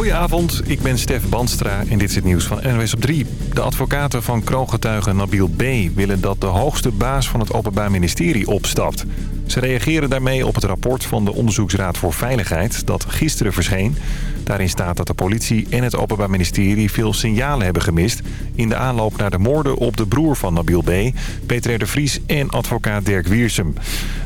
Goedenavond, ik ben Stef Banstra en dit is het nieuws van NWS op 3. De advocaten van kroongetuige Nabil B. willen dat de hoogste baas van het Openbaar Ministerie opstapt. Ze reageren daarmee op het rapport van de Onderzoeksraad voor Veiligheid dat gisteren verscheen. Daarin staat dat de politie en het Openbaar Ministerie veel signalen hebben gemist... in de aanloop naar de moorden op de broer van Nabil B., Peter de Vries en advocaat Dirk Wiersum.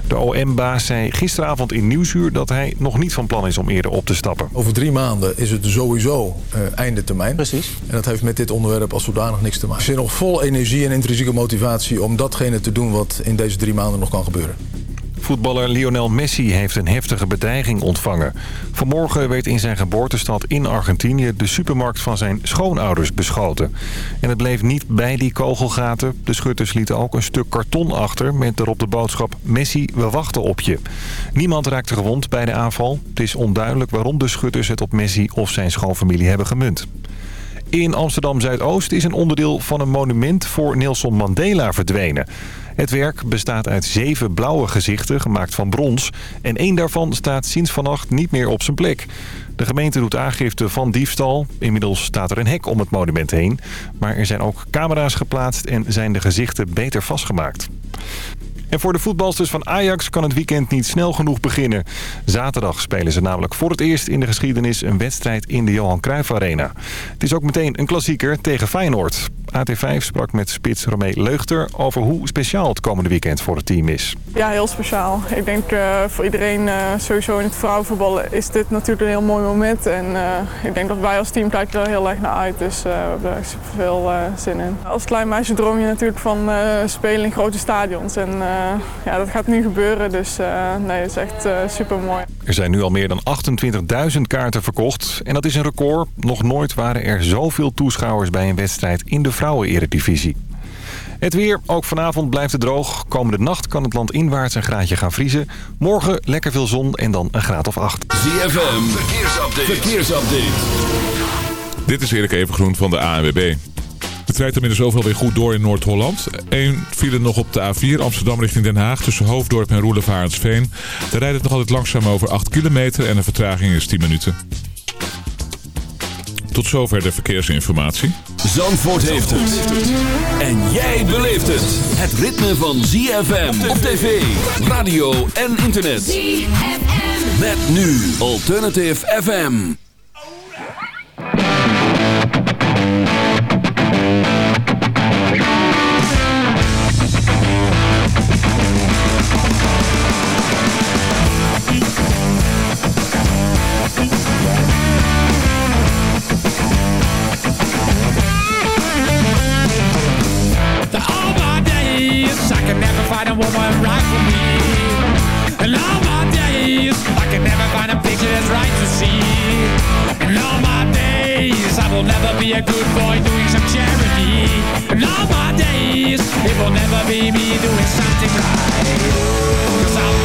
De OM-baas zei gisteravond in Nieuwsuur dat hij nog niet van plan is om eerder op te stappen. Over drie maanden is het sowieso uh, einde termijn. Precies. En dat heeft met dit onderwerp als zodanig niks te maken. Ik zit nog vol energie en intrinsieke motivatie om datgene te doen wat in deze drie maanden nog kan gebeuren. Voetballer Lionel Messi heeft een heftige bedreiging ontvangen. Vanmorgen werd in zijn geboortestad in Argentinië de supermarkt van zijn schoonouders beschoten. En het bleef niet bij die kogelgaten. De schutters lieten ook een stuk karton achter met erop de boodschap Messi, we wachten op je. Niemand raakte gewond bij de aanval. Het is onduidelijk waarom de schutters het op Messi of zijn schoonfamilie hebben gemunt. In Amsterdam-Zuidoost is een onderdeel van een monument voor Nelson Mandela verdwenen. Het werk bestaat uit zeven blauwe gezichten gemaakt van brons. En één daarvan staat sinds vannacht niet meer op zijn plek. De gemeente doet aangifte van diefstal. Inmiddels staat er een hek om het monument heen. Maar er zijn ook camera's geplaatst en zijn de gezichten beter vastgemaakt. En voor de voetbalsters van Ajax kan het weekend niet snel genoeg beginnen. Zaterdag spelen ze namelijk voor het eerst in de geschiedenis een wedstrijd in de Johan Cruijff Arena. Het is ook meteen een klassieker tegen Feyenoord. AT5 sprak met spits Romee Leugter over hoe speciaal het komende weekend voor het team is. Ja, heel speciaal. Ik denk uh, voor iedereen, uh, sowieso in het vrouwenvoetbal, is dit natuurlijk een heel mooi moment. En uh, ik denk dat wij als team kijken er heel erg naar uit. Dus we hebben er super veel zin in. Als klein meisje droom je natuurlijk van spelen in grote stadions. En ja, dat gaat nu gebeuren. Dus nee, het is echt super mooi. Er zijn nu al meer dan 28.000 kaarten verkocht. En dat is een record. Nog nooit waren er zoveel toeschouwers bij een wedstrijd in de vrouwen-eredivisie. Het weer, ook vanavond blijft het droog. Komende nacht kan het land inwaarts een graadje gaan vriezen. Morgen lekker veel zon en dan een graad of 8. ZFM, verkeersupdate. verkeersupdate. Dit is Erik Evengroen van de ANWB. Het rijdt inmiddels overal weer goed door in Noord-Holland. Eén file nog op de A4 Amsterdam richting Den Haag tussen Hoofddorp en Roelevarensveen. Daar rijdt het nog altijd langzaam over 8 kilometer en de vertraging is 10 minuten. Tot zover de verkeersinformatie. Zandvoort heeft het. En jij beleeft het. Het ritme van ZFM op tv, radio en internet. ZFM. Met nu Alternative FM. Find a woman right for me. And all my days, I can never find a picture that's right to see. And all my days, I will never be a good boy doing some charity. And all my days, it will never be me doing something right. Cause I'll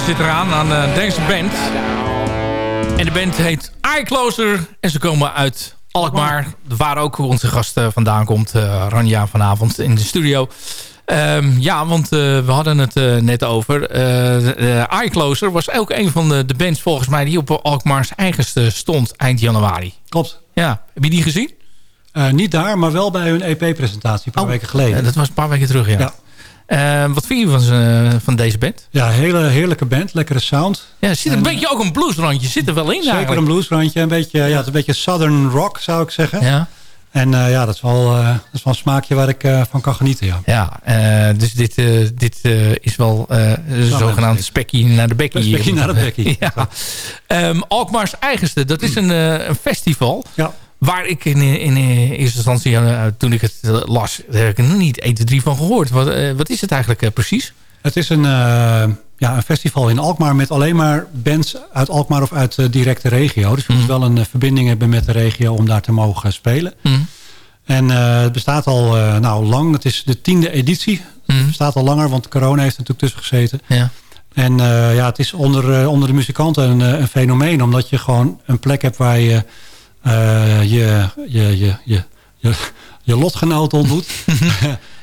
zit eraan aan uh, deze band. En de band heet Eye Closer. En ze komen uit Alkmaar. Waar ook onze gast uh, vandaan komt. Ranja vanavond in de studio. Um, ja, want we hadden het net over. Eye Closer was ook een van de, de, bands volgens mij... die op Alkmaars eigenste stond eind januari. Klopt. Ja, heb je die gezien? niet daar, maar wel bij hun EP-presentatie een paar oh, weken geleden. dat was een paar weken terug, ja. ja. Uh, wat vind je van, van deze band? Ja, hele heerlijke band. Lekkere sound. Ja, er zit een beetje ook een bluesrandje zit er wel in Zeker eigenlijk. een bluesrandje. Een beetje, ja, het is een beetje southern rock zou ik zeggen. Ja. En uh, ja, dat is, wel, uh, dat is wel een smaakje waar ik uh, van kan genieten. Ja, ja dus dit, dit is wel een zogenaamd spekkie naar de bekkie. Spekkie naar de bekkie. ja. Um, Alkmaars Eigenste, dat is een, een festival. Ja. Waar ik in, in, eerste instantie, uh, toen ik het las, heb ik er niet 1, 2, 3 van gehoord. Wat, uh, wat is het eigenlijk precies? Het is een, ja, een festival in Alkmaar met alleen maar bands uit Alkmaar of uit de directe regio. Dus je mm. moet wel een verbinding hebben met de regio om daar te mogen spelen. Mm. En het bestaat al nou, lang. Het is de tiende editie. Mm. Het bestaat al langer, want corona heeft er natuurlijk tussen gezeten. Ja. En ja, het is onder, onder de muzikanten een, een fenomeen. Omdat je gewoon een plek hebt waar je je, je, je, je, je, je lotgenoot ontmoet.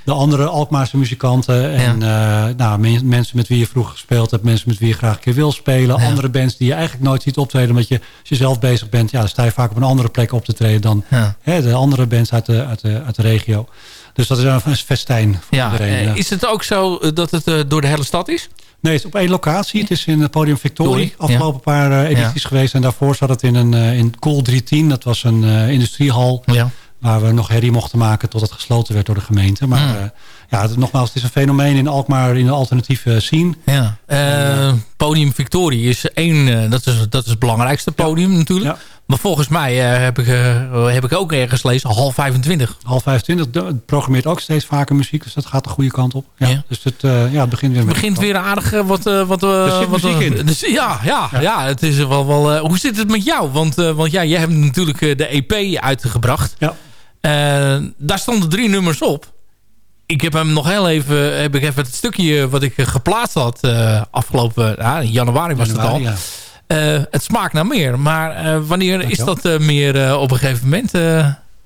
de andere Alkmaarse muzikanten. En ja. uh, nou, mensen met wie je vroeger gespeeld hebt. Mensen met wie je graag een keer wil spelen. Ja. Andere bands die je eigenlijk nooit ziet optreden. Omdat je, als je zelf bezig bent, ja, dan sta je vaak op een andere plek op te treden. Dan ja. hè, de andere bands uit de, uit de, uit de regio. Dus dat is een festijn voor iedereen. Uh, is het ook zo dat het uh, door de hele stad is? Nee, het is op één locatie. Het is in het podium Victorie. Afgelopen ja. paar uh, edities ja. geweest. En daarvoor zat het in een uh, in Cool 310. Dat was een uh, industriehal. Ja. Waar we nog herrie mochten maken tot het gesloten werd door de gemeente. Maar mm. ja, het, nogmaals, het is een fenomeen in Alkmaar in de alternatieve scene. Ja. podium Victorie is één, dat, is, dat is het belangrijkste podium natuurlijk. Maar volgens mij uh, heb, ik, uh, heb ik ook ergens gelezen, half 25. Half 25, het programmeert ook steeds vaker muziek. Dus dat gaat de goede kant op. Ja, ja. Dus het, uh, ja, het begint weer Het begint weer aardig wat... wat er zit wat, muziek in. Dus, ja, ja, ja. ja, het is wel... wel hoe zit het met jou? Want, want ja, jij hebt natuurlijk de EP uitgebracht. Ja. daar stonden drie nummers op. Ik heb hem nog heel even... Heb ik even het stukje wat ik geplaatst had afgelopen... in januari was januari, het al. Uh, het smaakt naar meer. Maar uh, wanneer is dat uh, meer op een gegeven moment?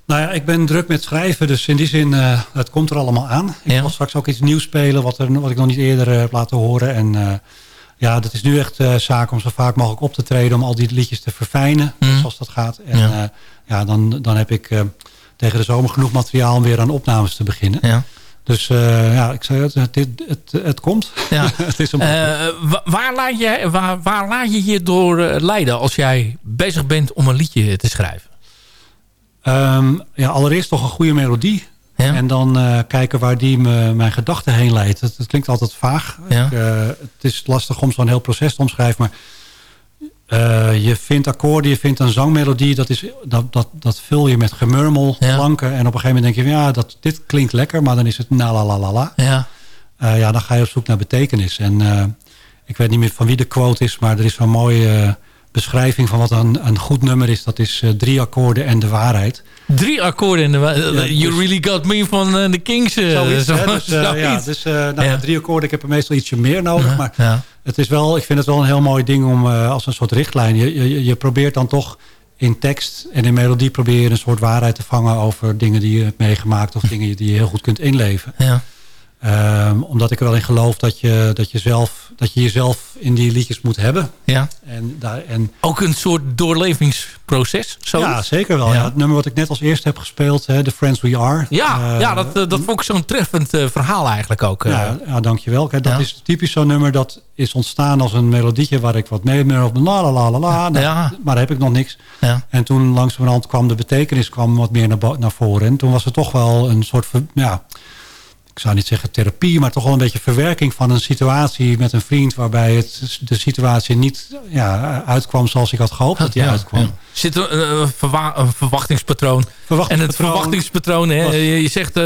Nou ja, ik ben druk met schrijven. Dus in die zin, het komt er allemaal aan. Ik ja. wil straks ook iets nieuws spelen. Wat, er, wat ik nog niet eerder heb laten horen. En ja, dat is nu echt zaak om zo vaak mogelijk op te treden. Om al die liedjes te verfijnen. Mm. Zoals dat gaat. En ja, ja dan, dan heb ik tegen de zomer genoeg materiaal om weer aan opnames te beginnen. Ja. Dus uh, ja, ik zei het, het, het, het, komt. Ja. het is een uh, waar, laat je, waar, waar laat je je door leiden als jij bezig bent om een liedje te schrijven? Um, ja, allereerst toch een goede melodie. Ja. En dan uh, kijken waar die me, mijn gedachten heen leidt. Het, het klinkt altijd vaag. Ja. Ik, het is lastig om zo'n heel proces te omschrijven. Maar uh, je vindt akkoorden, je vindt een zangmelodie. Dat, is, dat, dat, dat vul je met gemurmel, ja. klanken. En op een gegeven moment denk je, ja, dat, dit klinkt lekker. Maar dan is het na la la la la. Ja. Uh, ja, dan ga je op zoek naar betekenis. En uh, ik weet niet meer van wie de quote is. Maar er is zo'n mooie beschrijving van wat een, een goed nummer is. Dat is drie akkoorden en de waarheid. Drie akkoorden en de waarheid. Ja, you dus, really got me van de Kings. Zoiets, zo, dus, ja, dus nou, ja. drie akkoorden. Ik heb er meestal ietsje meer nodig. Maar het is wel, ik vind het wel een heel mooi ding om als een soort richtlijn. Je, je, je probeert dan toch in tekst en in melodie probeer je een soort waarheid te vangen over dingen die je hebt meegemaakt of dingen die je heel goed kunt inleven. Ja. Um, omdat ik er wel in geloof dat je, dat, je zelf, dat je jezelf in die liedjes moet hebben. Ja. En daar, en Ook een soort doorlevingsproces? Zo ja, zeker wel. Ja. Ja. Het nummer wat ik net als eerste heb gespeeld, The Friends We Are. Ja, uh, ja dat, dat vond ik zo'n treffend uh, verhaal eigenlijk ook. Ja, ja dankjewel. Kijk, dat is typisch zo'n nummer dat is ontstaan als een melodietje waar ik wat mee. Of la la la la la. Nou. Maar daar heb ik nog niks. Ja. En toen langzamerhand kwam de betekenis kwam wat meer naar, naar voren. En toen was het toch wel een soort... Ja, ik zou niet zeggen therapie, maar toch wel een beetje verwerking van een situatie met een vriend waarbij het, de situatie niet ja, uitkwam zoals ik had gehoopt dat die ja, uitkwam. Ja. Zit er een, verwa een verwachtingspatroon. verwachtingspatroon. En het verwachtingspatroon, hè, was... je zegt, uh,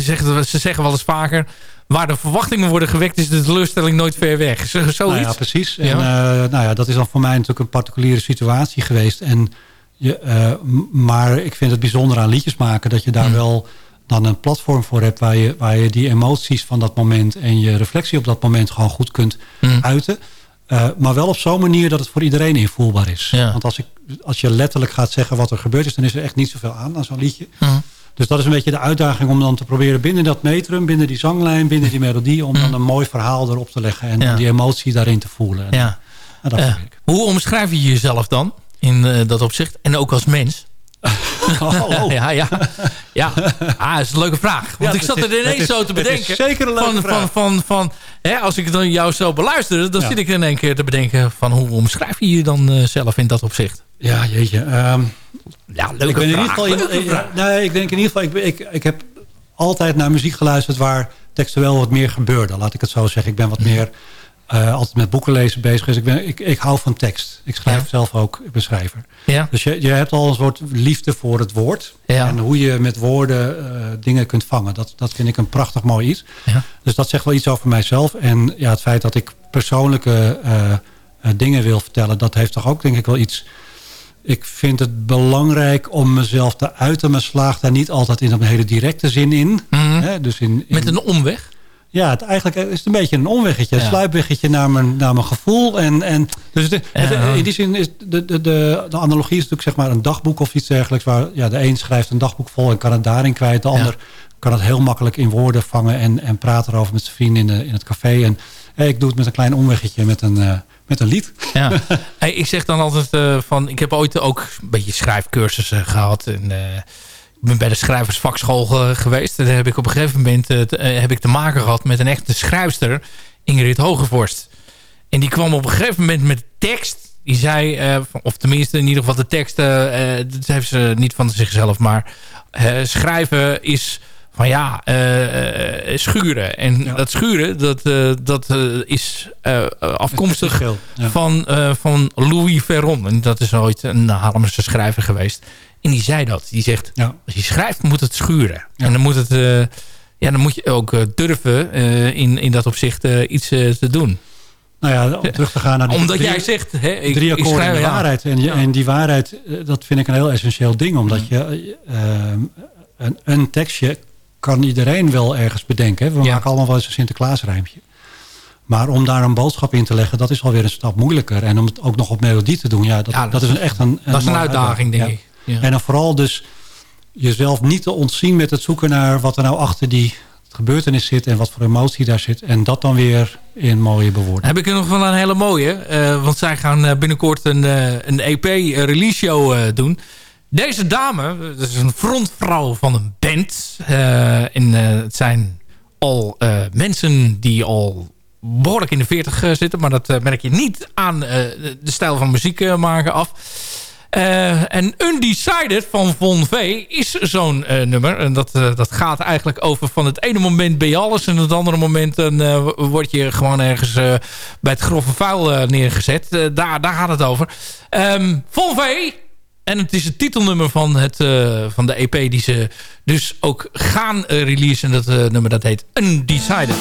zegt, ze zeggen wel eens vaker, waar de verwachtingen worden gewekt is de teleurstelling nooit ver weg. Zoiets? Nou ja, precies. En, uh, nou ja, dat is dan voor mij natuurlijk een particuliere situatie geweest. En je, maar ik vind het bijzonder aan liedjes maken dat je daar mm. wel dan een platform voor hebt... Waar je, waar je die emoties van dat moment en je reflectie op dat moment... gewoon goed kunt Mm. uiten. Eh, maar wel op zo'n manier dat het voor iedereen invoelbaar is. Ja. Want als, ik, als je letterlijk gaat zeggen wat er gebeurd is... dan is er echt niet zoveel aan aan zo'n liedje. Mm. Dus dat is een beetje de uitdaging om dan te proberen binnen dat metrum... binnen die zanglijn, binnen die melodie... om dan een mooi verhaal erop te leggen... en Mm. Ja. die emotie daarin te voelen. En, Ja. en dat Eh, hoe omschrijf je jezelf dan in eh, dat opzicht? En ook als mens? Oh, ja, ja. ja. Ah, dat is een leuke vraag. Want Ja, ik zat er ineens is- zo te bedenken. zeker een leuke van, vraag. Van, van, van, hè, als ik dan jou zo beluister, dan Ja. zit ik in één keer te bedenken van hoe omschrijf je je dan eh, zelf in dat opzicht? Ja, jeetje. ehm, Ja, leuke ik ben in ieder vraag. geval... in- leuke in- vraag. nee, ik denk in ieder geval... Ik, ik, ik heb altijd naar muziek geluisterd waar textueel wat meer gebeurde. Laat ik het zo zeggen. Ik ben wat meer eh, altijd met boeken lezen bezig. Dus ik, ben, ik, ik hou van tekst. Ik schrijf Ja. zelf ook, ik ben schrijver. Ja. Dus je, je hebt al een soort liefde voor het woord. Ja. En hoe je met woorden eh, dingen kunt vangen. Dat, dat vind ik een prachtig mooi iets. Ja. Dus dat zegt wel iets over mijzelf. En ja, het feit dat ik persoonlijke eh, dingen wil vertellen... dat heeft toch ook denk ik wel iets... Ik vind het belangrijk om mezelf te uiten. Maar slaag daar niet altijd in een hele directe zin in. Mhm. Hè, dus in, in- Met een omweg? Ja, het, eigenlijk is het een beetje een omweggetje. Een Ja. sluipweggetje naar mijn, naar mijn gevoel. En, en, dus de, Ja. het- in die zin is de, de, de, de analogie is natuurlijk zeg maar een dagboek of iets dergelijks. Waar ja, de een schrijft een dagboek vol en kan het daarin kwijt. De ander kan het heel makkelijk in woorden vangen. En, en praat erover met zijn vrienden in, de, in het café. En eh, ik doe het met een klein omweggetje met een, eh, met een lied. Ja. Hey, ik zeg dan altijd eh, van... Ik heb ooit ook een beetje schrijfcursussen gehad. En, ben bij de schrijversvakschool ge- geweest. En daar heb ik op een gegeven moment eh, te, eh, heb ik te maken gehad met een echte schrijfster. Ingrid Hogevorst. En die kwam op een gegeven moment met tekst. Die zei, eh, of tenminste in ieder geval de tekst... eh, dat heeft ze niet van zichzelf. Maar schrijven is van ja, schuren. En Ja. dat schuren, dat, dat is afkomstig ja. van, van Louis Verron. En dat is ooit een Haarlemse schrijver geweest. En die zei dat. Die zegt, Ja. als je schrijft moet het schuren. Ja. En dan moet, het, eh, ja, dan moet je ook eh, durven eh, in, in dat opzicht iets te doen. Nou ja, om terug te gaan naar die Omdat drie- jij zegt... Hè, ik, drie akkoorden schrijf, ja. waarheid. En, je, en die waarheid, dat vind ik een heel essentieel ding. Omdat je een, een tekstje kan iedereen wel ergens bedenken. hè. We maken allemaal wel eens een Sinterklaasrijmpje. Maar om daar een boodschap in te leggen, dat is alweer een stap moeilijker. En om het ook nog op melodie te doen, ja, dat, Ja, dat, dat is een, echt een, Dat is een uitdaging, denk Ja. ik. Ja. En dan vooral dus jezelf niet te ontzien met het zoeken naar wat er nou achter die gebeurtenis zit en wat voor emotie daar zit. En dat dan weer in mooie bewoordingen. Heb ik er nog wel een hele mooie. eh, want zij gaan eh, binnenkort een, eh, een EP-release show doen. Deze dame, dat is een frontvrouw van een band. en eh, het zijn al mensen die al behoorlijk in de 40 eh, zitten. Maar dat merk je niet aan de stijl van muziek maken af. Eh, en Undecided van Von V is zo'n eh, nummer. En dat, eh, dat gaat eigenlijk over van het ene moment ben je alles... en het andere moment dan, word je gewoon ergens bij het grove vuil neergezet. Daar, daar gaat het over. Ehm Von V... En het is het titelnummer van, het, van de EP die ze dus ook gaan releasen. Dat nummer dat heet Undecided.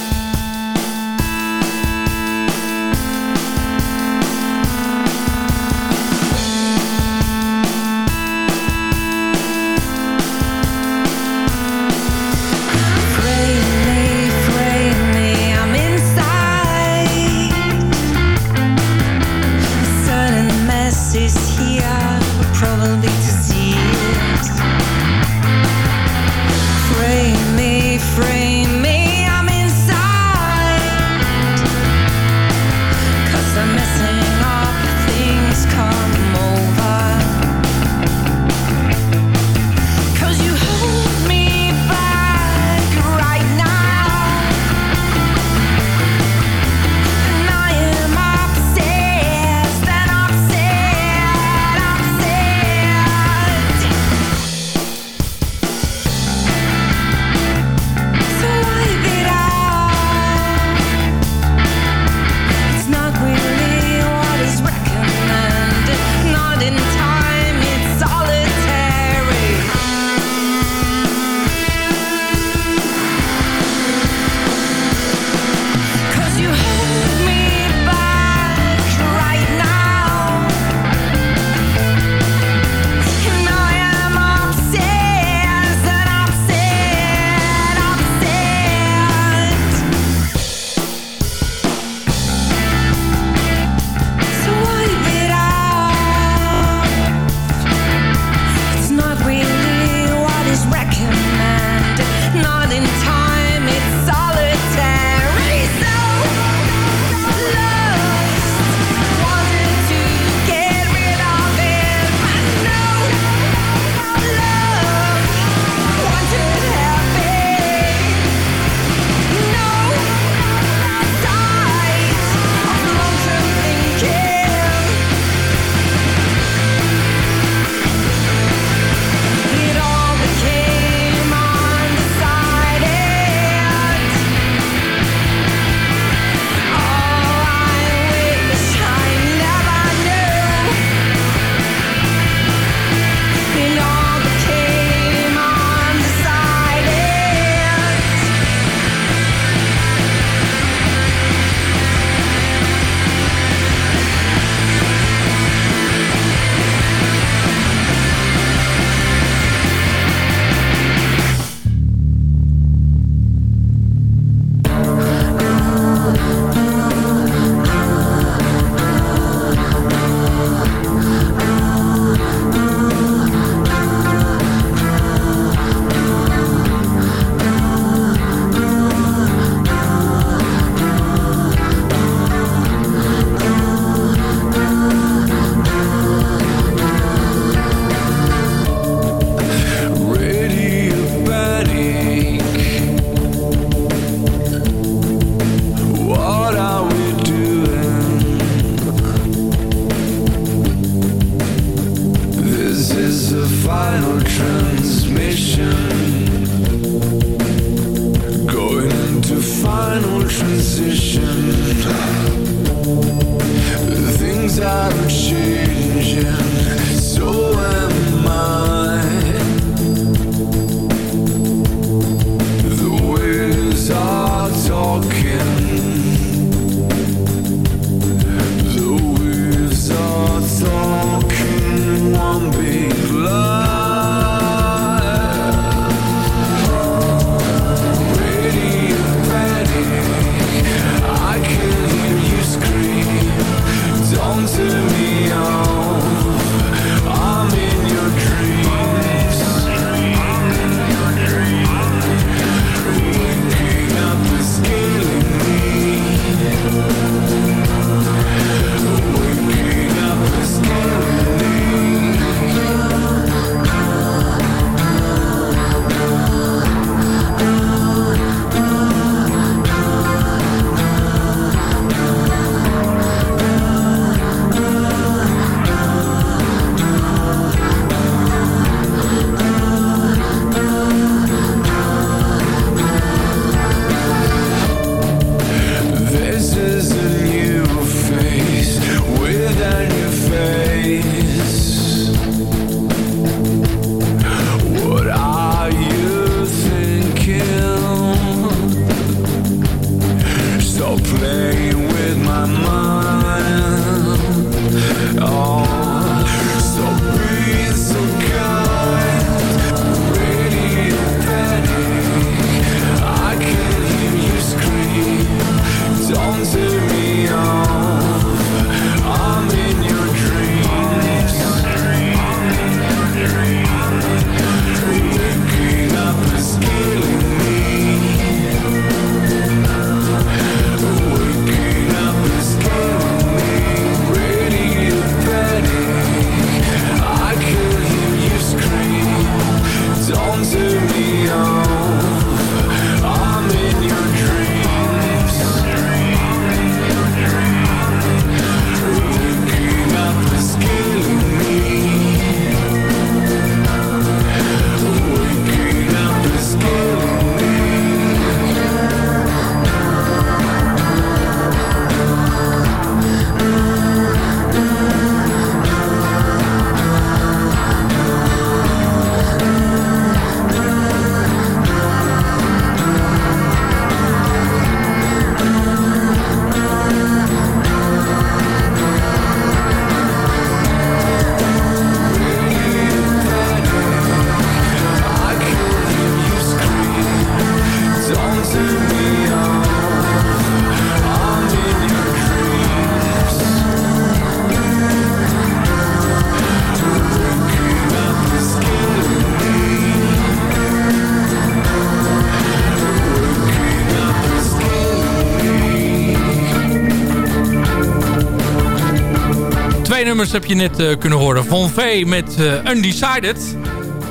Nummers heb je net eh, kunnen horen. Von V met eh, Undecided.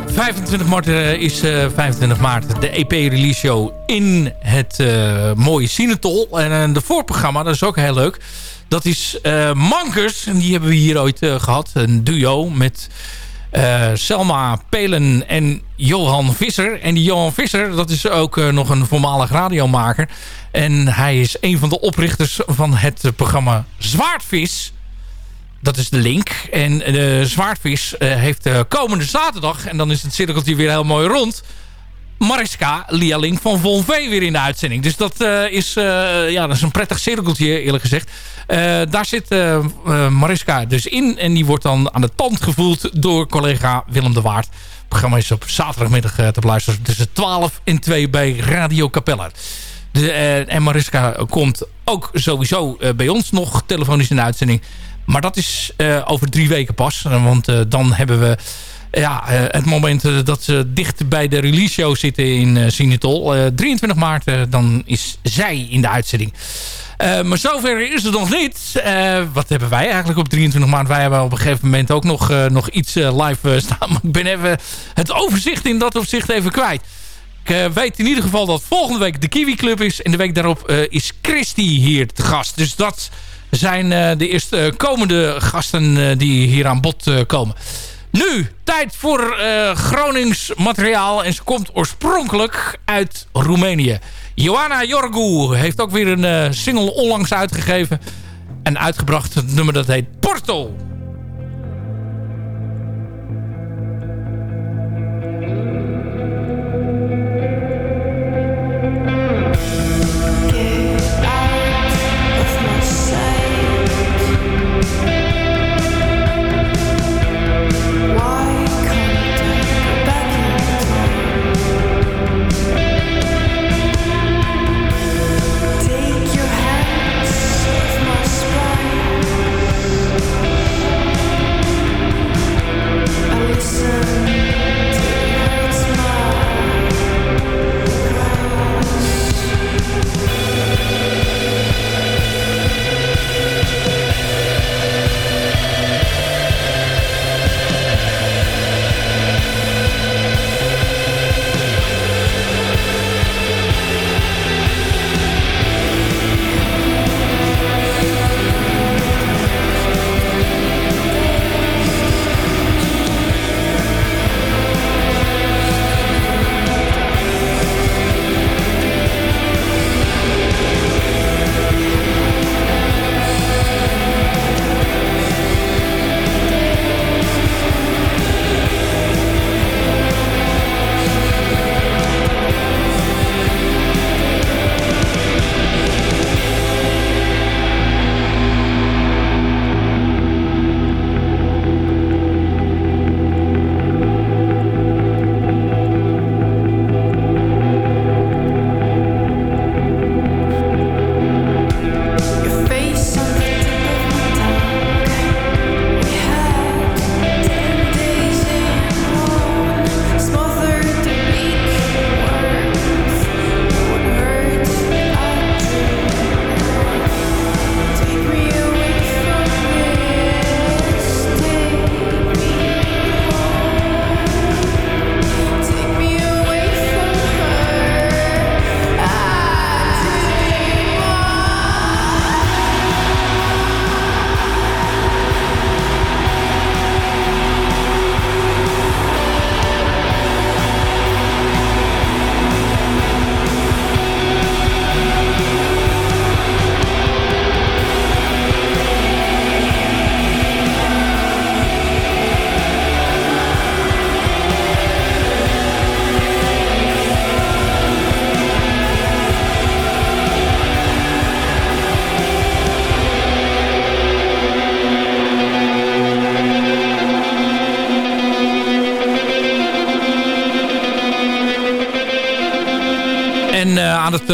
25 maart eh, is eh, 25 maart de EP-release show in het mooie Sinatol. En de voorprogramma, dat is ook heel leuk. Dat is Mankers. En die hebben we hier ooit eh, gehad. Een duo met Selma Pelen en Johan Visser. En die Johan Visser, dat is ook nog een voormalig radiomaker. En hij is een van de oprichters van het programma Zwaardvis. Dat is de link. En de Zwaardvis eh, heeft eh, komende zaterdag... en dan is het cirkeltje weer heel mooi rond... Mariska leerling van Von V weer in de uitzending. Dus dat, eh, is, ja, dat is een prettig cirkeltje eerlijk gezegd. Daar zit Mariska dus in. En die wordt dan aan de tand gevoeld door collega Willem de Waard. Het programma is op zaterdagmiddag te beluisteren. Tussen 12 en 2 bij Radio Capella. De, en Mariska komt ook sowieso bij ons nog telefonisch in de uitzending. Maar dat is eh, over drie weken pas. Eh, Want eh, dan hebben we ja, het moment dat ze dicht bij de release show zitten in Sinatol. Eh, 23 maart, dan is zij in de uitzending. Maar zover is het nog niet. Wat hebben wij eigenlijk op 23 maart? Wij hebben op een gegeven moment ook nog, nog iets live staan. Maar ik ben even het overzicht in dat opzicht even kwijt. Ik weet in ieder geval dat volgende week de Kiwi Club is. En de week daarop is Christy hier te gast. Dus dat zijn eh, de eerste komende gasten eh, die hier aan bod eh, komen. Nu, tijd voor eh, Gronings materiaal. En ze komt oorspronkelijk uit Roemenië. Joanna Jorgu heeft ook weer een eh, single onlangs uitgegeven. En uitgebracht het nummer dat heet Porto.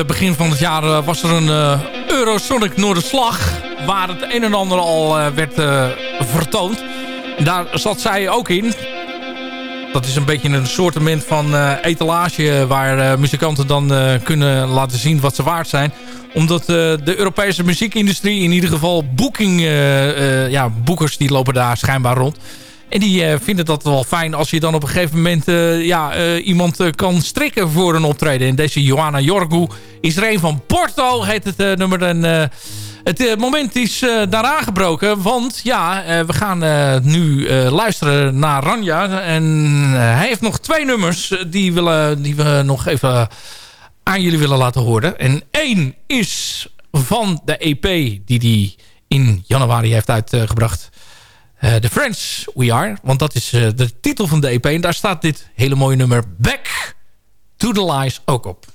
Eh, begin van het jaar eh, was er een eh, Eurosonic Noorderslag... waar het een en ander al werd vertoond. Daar zat zij ook in. Dat is een beetje een soortement van etalage... waar muzikanten dan kunnen laten zien wat ze waard zijn omdat de Europese muziekindustrie, in ieder geval boeking, ja, boekers, die lopen daar schijnbaar rond. En die eh, vinden dat wel fijn als je dan op een gegeven moment eh, ja, eh, iemand kan strikken voor een optreden. En deze Johanna Jorgu is er een van Porto, heet het nummer. En het moment is daar aangebroken, want ja, we gaan nu luisteren naar Ranja. En hij heeft nog twee nummers die, willen, die we nog even aan jullie willen laten horen. En één is van de EP die hij in januari heeft uitgebracht. Eh, The Friends We Are. Want dat is eh, de titel van de EP. En daar staat dit hele mooie nummer Back to the Lies ook op.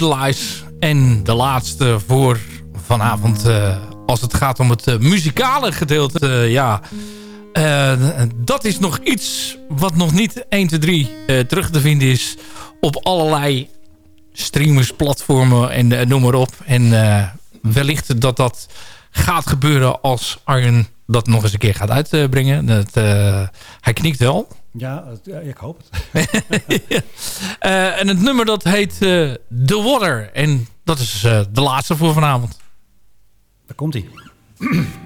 Lies. En de laatste voor vanavond. eh, als het gaat om het eh, muzikale gedeelte. eh, ja, dat is nog iets wat nog niet 1, 2, 3 eh, terug te vinden is. Op allerlei streamers, platformen en noem maar op. En wellicht dat dat gaat gebeuren als Arjen dat nog eens een keer gaat uitbrengen. Dat, hij knikt wel. Ja, ik hoop het. Eh, en het nummer dat heet eh The Water. En dat is eh, de laatste voor vanavond. Daar komt hij.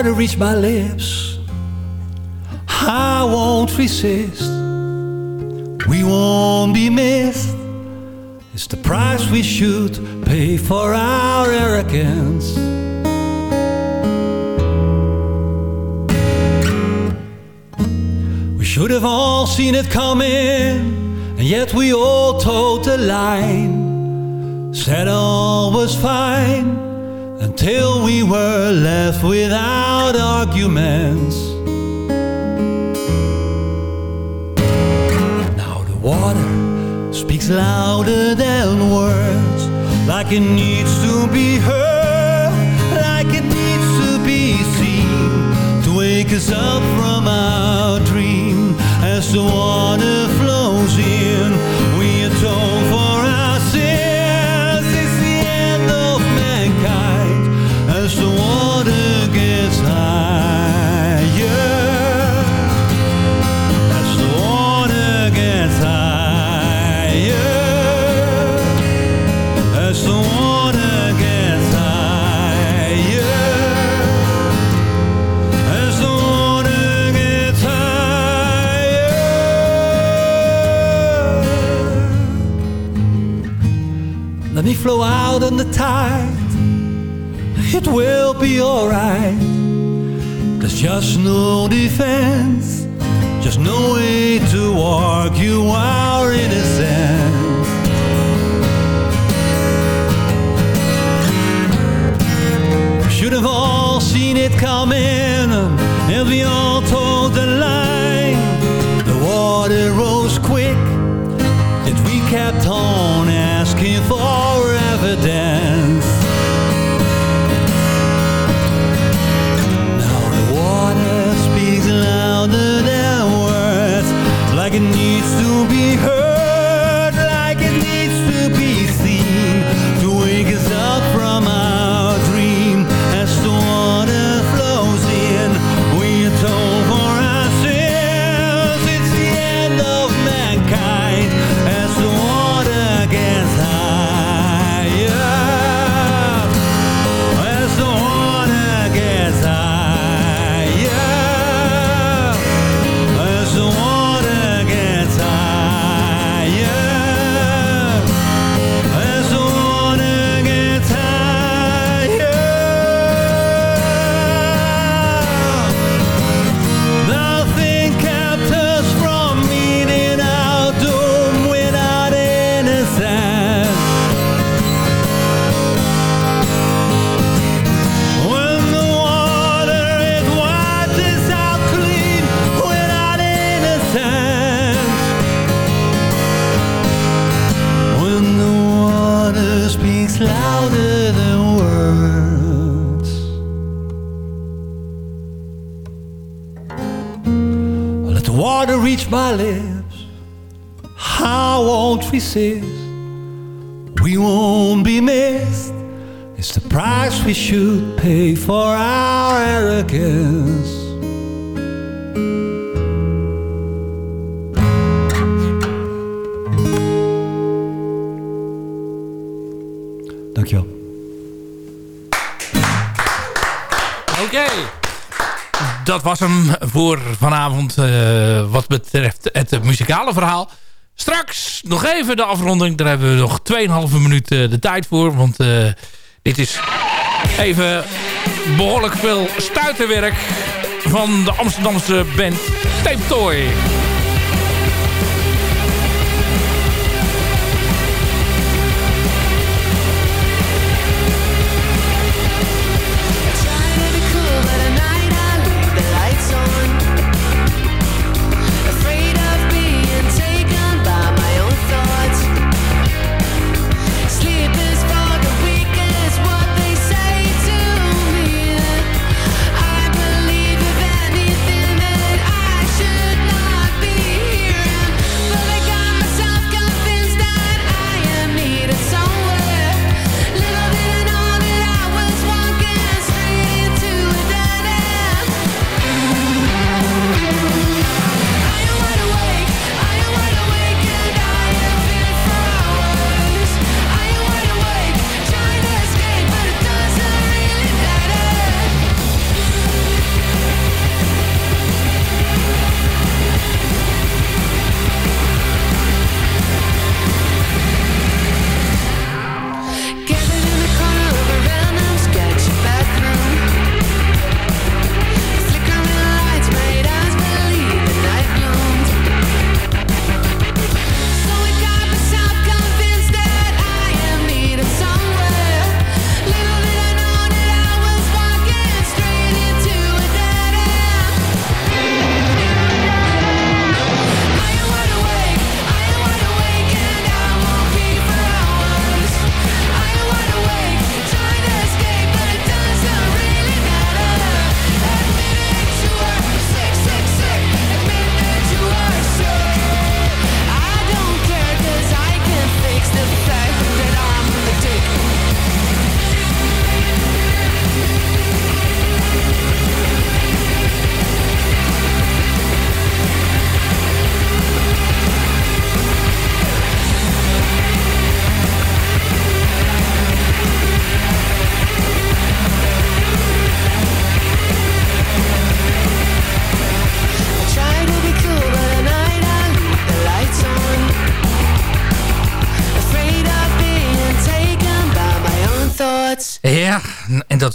water reach my lips. I won't resist. We won't be missed. It's the price we should pay for our arrogance. We should have all seen it coming, and yet we all towed the line. Said all was fine until we were left without arguments. Now the water speaks louder than words, like it needs to be heard, like it needs to be seen, to wake us up from our dream. As the water It will be alright. There's just no defense. Just no way to argue our innocence. We should have all seen it coming, and we all muzikale verhaal. Straks nog even de afronding. Daar hebben we nog 2,5 minuten de tijd voor. Want eh, dit is even behoorlijk veel stuiterwerk van de Amsterdamse band Tape Toy.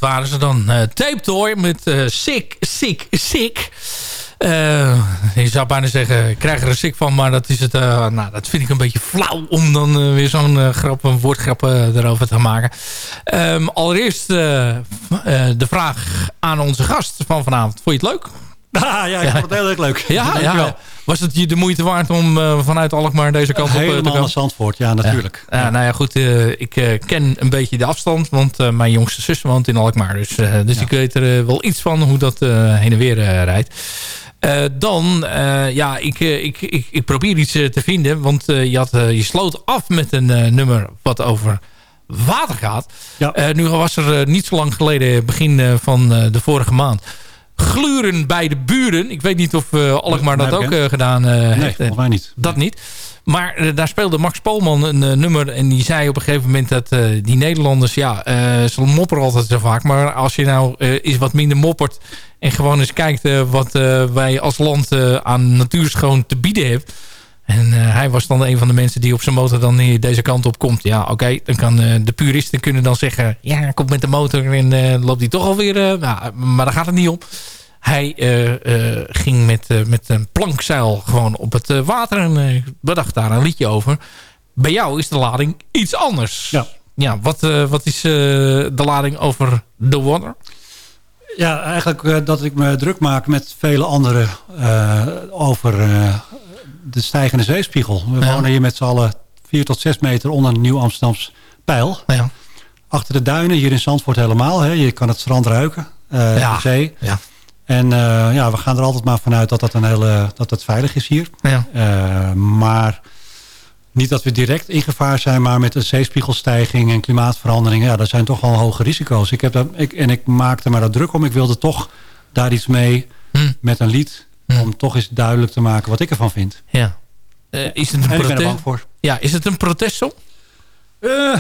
Waren ze dan. eh Tape Toy met eh Sick, Sick, Sick. Eh, je zou bijna zeggen, ik krijg er een sick van, maar dat, is het, nou, dat vind ik een beetje flauw om dan weer zo'n grap, een woordgrap erover te maken. Ehm, allereerst de vraag aan onze gast van vanavond. Vond je het leuk? Ah, ja, ik vond het heel erg leuk. Ja, ja. Was het je de moeite waard om eh, vanuit Alkmaar deze kant op eh, te Helemaal komen? naar Zandvoort, ja, natuurlijk. Ja, nou ja, goed. eh, ik ken een beetje de afstand, want mijn jongste zus woont in Alkmaar. Dus, dus ik weet er wel iets van hoe dat heen en weer rijdt. Dan, ja, ik, ik, ik, ik probeer iets te vinden. Want je, had, je sloot af met een nummer wat over water gaat. Nu was er niet zo lang geleden, begin van de vorige maand... Gluren bij de buren. Ik weet niet of eh Alkmaar dat ook eh, gedaan eh, heeft. volgens mij niet. Dat niet. Maar daar speelde Max Polman een nummer. En die zei op een gegeven moment dat die Nederlanders... Ja, ze mopperen altijd zo vaak. Maar als je nou eens wat minder moppert... en gewoon eens kijkt wat wij als land aan natuurschoon te bieden hebben... En eh, hij was dan een van de mensen die op zijn motor dan deze kant op komt. Ja, oké, dan kan eh, de puristen kunnen dan zeggen... ja, komt met de motor en eh, loopt hij toch alweer... nou, maar daar gaat het niet om. Hij ging met, met een plankzeil gewoon op het water... en bedacht daar een liedje over. Bij jou is de lading iets anders. Ja. Ja, wat, wat is de lading over The Water? Ja, eigenlijk dat ik me druk maak met vele anderen over de stijgende zeespiegel. We Ja. wonen hier met z'n allen 4 tot 6 meter onder een nieuw Amsterdams pijl. Ja. Achter de duinen, hier in Zandvoort helemaal. Hè. Je kan het strand ruiken, eh, Ja. de zee. Ja. En eh, ja, we gaan er altijd maar vanuit dat, dat, een hele, dat het veilig is hier. Ja. Eh, maar niet dat we direct in gevaar zijn, maar met een zeespiegelstijging en klimaatverandering, ja, dat zijn toch wel hoge risico's. Ik heb dat, ik, en ik maakte me daar druk om. Ik wilde toch daar iets mee Hm. met een lied. Om toch eens duidelijk te maken wat ik ervan vind. Ja. Eh, is het een En ik ben er protest? bang voor. Ja, is het een protestsong? Eh,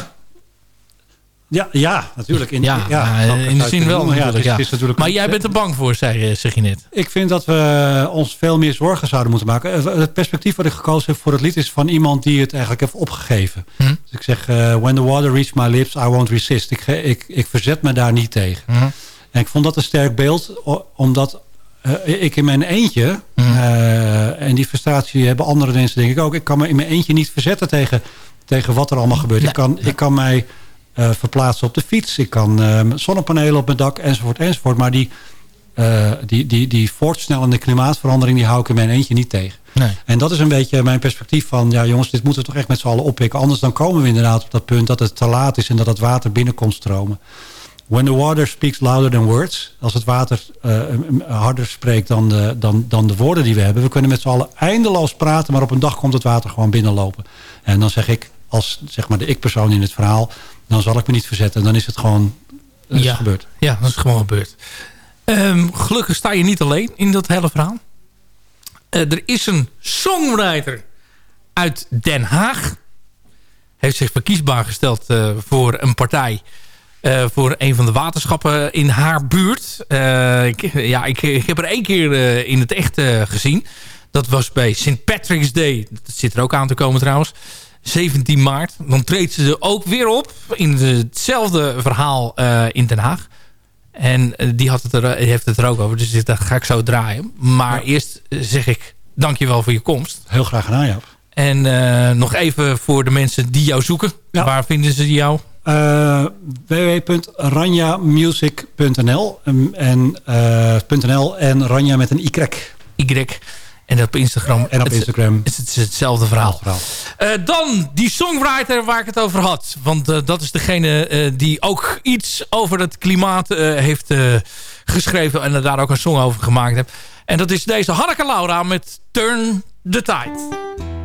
ja, ja, natuurlijk. In, Ja, ja, eh, in de zin wel noemen. Ja, natuurlijk. het is- ja. het is natuurlijk maar jij bent er bang voor, zei, zeg je net. Ik vind dat we ons veel meer zorgen zouden moeten maken. Eh, Het perspectief wat ik gekozen heb voor het lied is van iemand die het eigenlijk heeft opgegeven. Hm? Dus ik zeg, eh, when the water reaches my lips, I won't resist. Ik, ik, ik verzet me daar niet tegen. Hm? En ik vond dat een sterk beeld, omdat eh, ik in mijn eentje, eh, en die frustratie hebben andere mensen denk ik ook, ik kan me in mijn eentje niet verzetten tegen, tegen wat er allemaal gebeurt. Ik, kan, ik kan mij eh, verplaatsen op de fiets, ik kan zonnepanelen op mijn dak, enzovoort, enzovoort. Maar die, die, die, die voortsnellende klimaatverandering, die hou ik in mijn eentje niet tegen. Nee. En dat is een beetje mijn perspectief van... ja jongens, dit moeten we toch echt met z'n allen oppikken. Anders dan komen we inderdaad op dat punt dat het te laat is... en dat het water binnenkomt stromen. When the water speaks louder than words... als het water eh, harder spreekt dan de, dan, dan de woorden die we hebben... we kunnen met z'n allen eindeloos praten... maar op een dag komt het water gewoon binnenlopen. En dan zeg ik, als zeg maar de ik-persoon in het verhaal... dan zal ik me niet verzetten. Dan is het gewoon is Ja. gebeurd. Ja, dat is gewoon gebeurd. Ehm, gelukkig sta je niet alleen in dat hele verhaal. Eh, er is een songwriter uit Den Haag. Heeft zich verkiesbaar gesteld eh, voor een partij. Eh, voor een van de waterschappen in haar buurt. Eh, ik, ja, ik, ik heb er één keer eh, in het echt gezien. Dat was bij St. Patrick's Day. Dat zit er ook aan te komen trouwens. 17 maart. Dan treedt ze er ook weer op. In hetzelfde verhaal in Den Haag. En die had het er, heeft het er ook over. Dus dat ga ik zo draaien. Maar eerst zeg ik dankjewel voor je komst. Heel graag gedaan, Jaap. En nog even voor de mensen die jou zoeken. Waar vinden ze jou? Uh, www.ranjamusic.nl um, en, uh, .nl en Ranja met een Y. Y. En op Instagram. En op Instagram. Het, het is hetzelfde verhaal. verhaal. Uh, dan die songwriter waar ik het over had. Want uh, dat is degene uh, die ook iets over het klimaat heeft geschreven. En daar ook een song over gemaakt heeft. En dat is deze Hanneke Laura met Turn the Tide.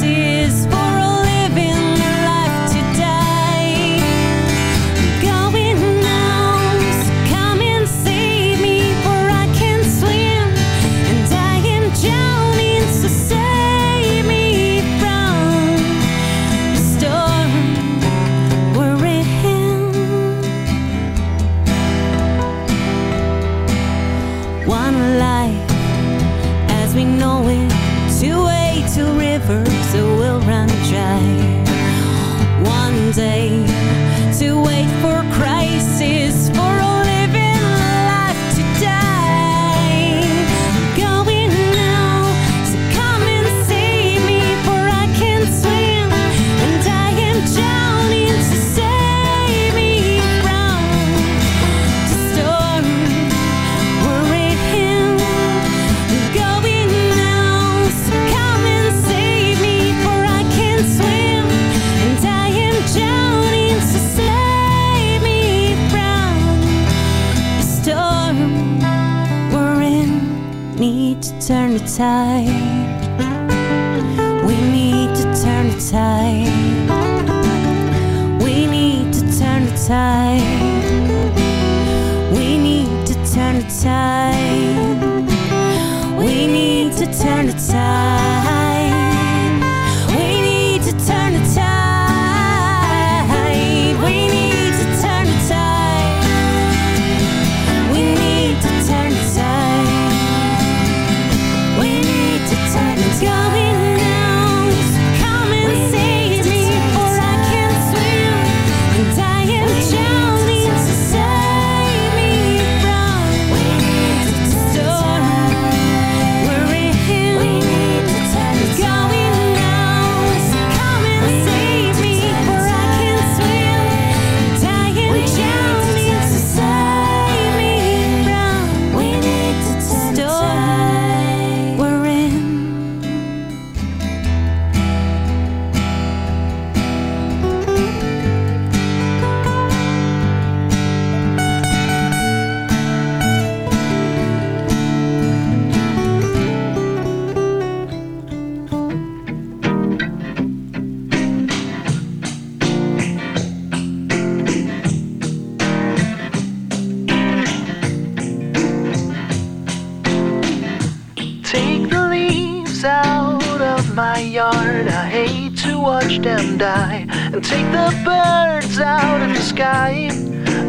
out of the sky.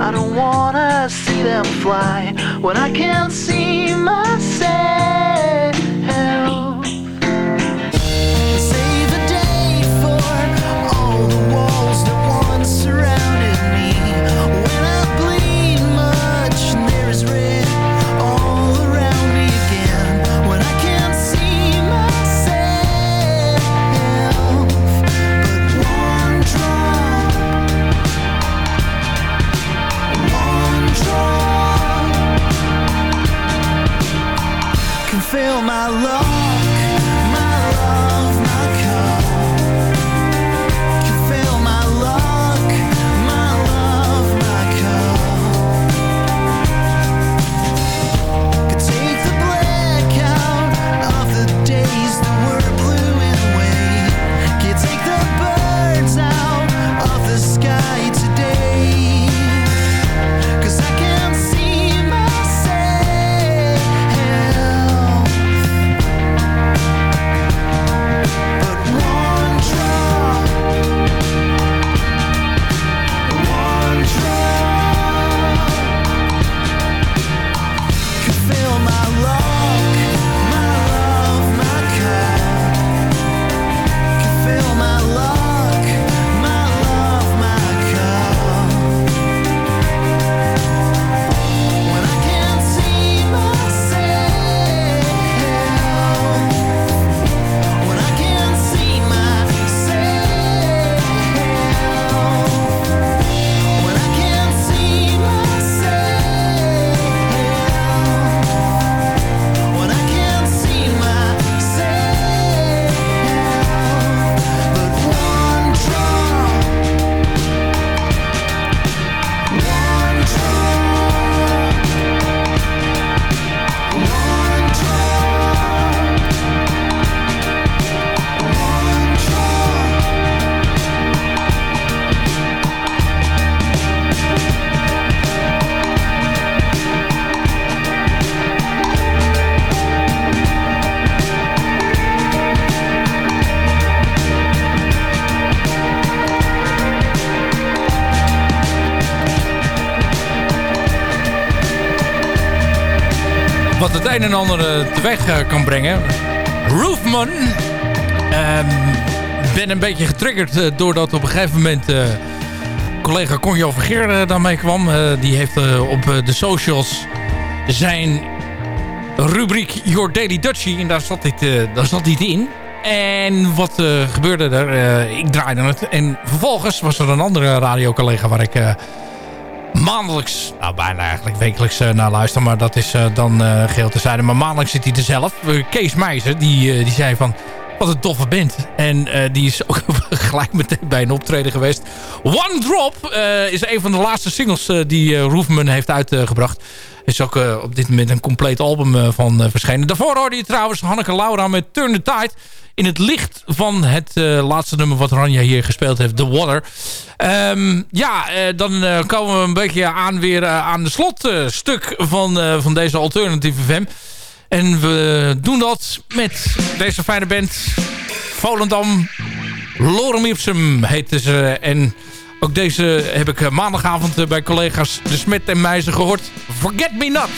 I don't wanna see them fly when I can't see myself. En ander eh, teweeg eh, kan brengen. Roofman. Ehm, ben een beetje getriggerd eh, doordat op een gegeven moment... eh, collega Conjo Vergeer daarmee kwam. Die heeft op de socials zijn rubriek Your Daily Dutchie. En daar zat dit, daar zat dit in. En wat gebeurde er? Eh, ik draaide het. En vervolgens was er een andere radiocollega waar ik... maandelijks, nou bijna eigenlijk wekelijks eh, naar luisteren. Maar dat is eh, dan eh geheel terzijde. Maar maandelijks zit hij er zelf. Kees Meijzer, die, die zei van... Wat een toffe band. En die is ook gelijk meteen bij een optreden geweest. One Drop is een van de laatste singles die Roofman heeft uitgebracht. Is ook eh, op dit moment een compleet album eh, van eh, verschenen. Daarvoor hoorde je trouwens Hanneke Laura met Turn the Tide. In het licht van het laatste nummer wat Ranja hier gespeeld heeft. The Water. Ehm, ja, dan komen we een beetje aan weer aan de slotstuk van, van deze Alternative FM. En we doen dat met deze fijne band. Volendam. Lorem Ipsum heette ze. En ook deze heb ik eh, maandagavond eh, bij collega's De Smet en Meijzer gehoord. Forget Me Not.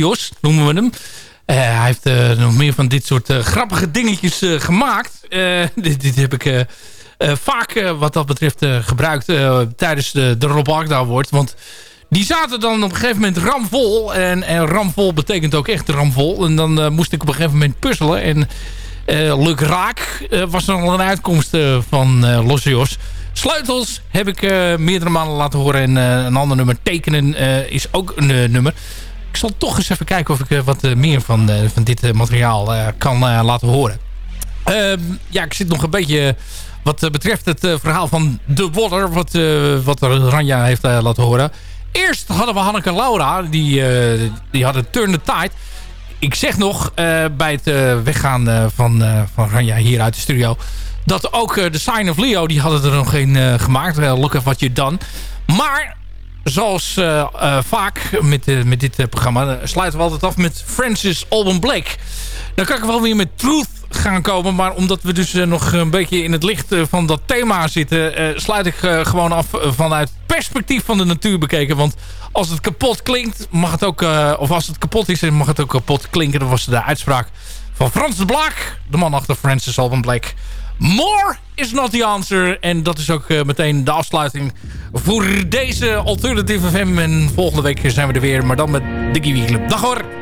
Lossios noemen we hem. Eh, hij heeft eh, nog meer van dit soort eh, grappige dingetjes gemaakt. Dit, dit heb ik vaak wat dat betreft gebruikt tijdens de, de Rob Agda Award. Want die zaten dan op een gegeven moment ramvol. En, en ramvol betekent ook echt ramvol. En dan moest ik op een gegeven moment puzzelen. En eh Luc Raak eh, was al een uitkomst van eh Lossios. Sleutels heb ik meerdere malen laten horen. En een ander nummer, Tekenen, is ook een nummer. Ik zal toch eens even kijken of ik eh, wat eh, meer van, eh, van dit materiaal kan laten horen. Ehm, ja, ik zit nog een beetje wat betreft het verhaal van The Water. Wat, wat Ranja heeft laten horen. Eerst hadden we Hanneke Laura. Die, die hadden Turn the Tide. Ik zeg nog bij het weggaan van, van Ranja hier uit de studio... dat ook The Sign of Leo, die hadden er nog een eh, gemaakt. Look at what you done. Maar zoals eh, eh, vaak met, eh, met dit programma... sluiten we altijd af met Francis Alban Blake. Dan kan ik wel weer met Truth gaan komen. Maar omdat we dus nog een beetje in het licht van dat thema zitten... sluit ik gewoon af vanuit perspectief van de natuur bekeken. Want als het kapot klinkt, mag het ook... of als het kapot is, mag het ook kapot klinken. Dat was de uitspraak van Frans de Blaak. De man achter Francis Alban Blake. More is not the answer. En dat is ook eh, meteen de afsluiting voor deze Alternative FM. En volgende week zijn we er weer, maar dan met de Kiwi Club. Dag hoor!